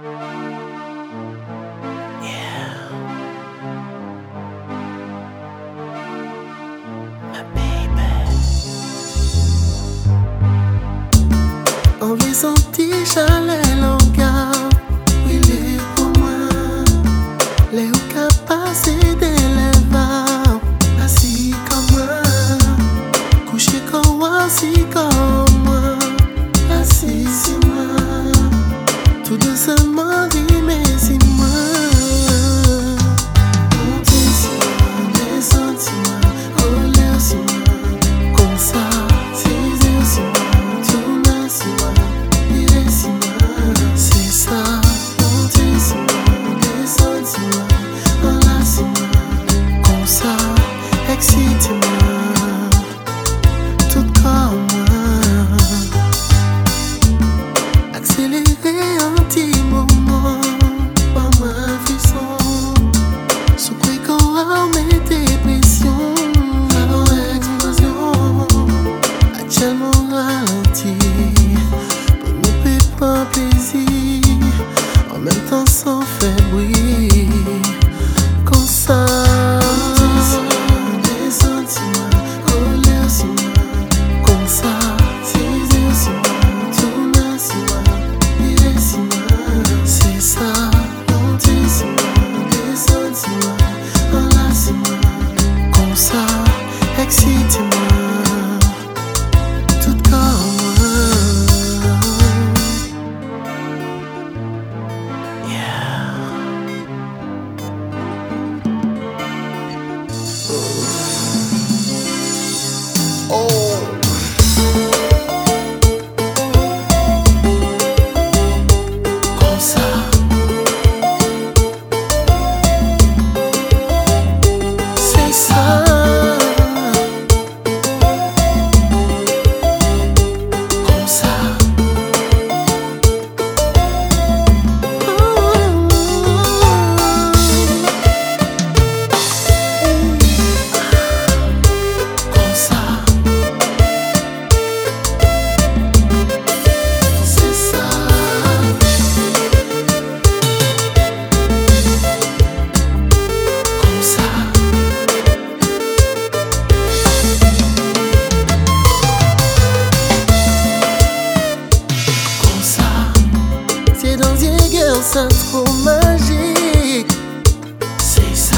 En les Antilles, j'allais See to me. ça trop magique C'est ça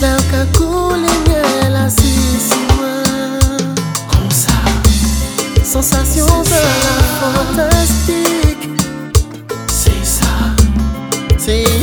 Là où coule miel assis si loin Comme ça Sensation de la fantastique C'est ça C'est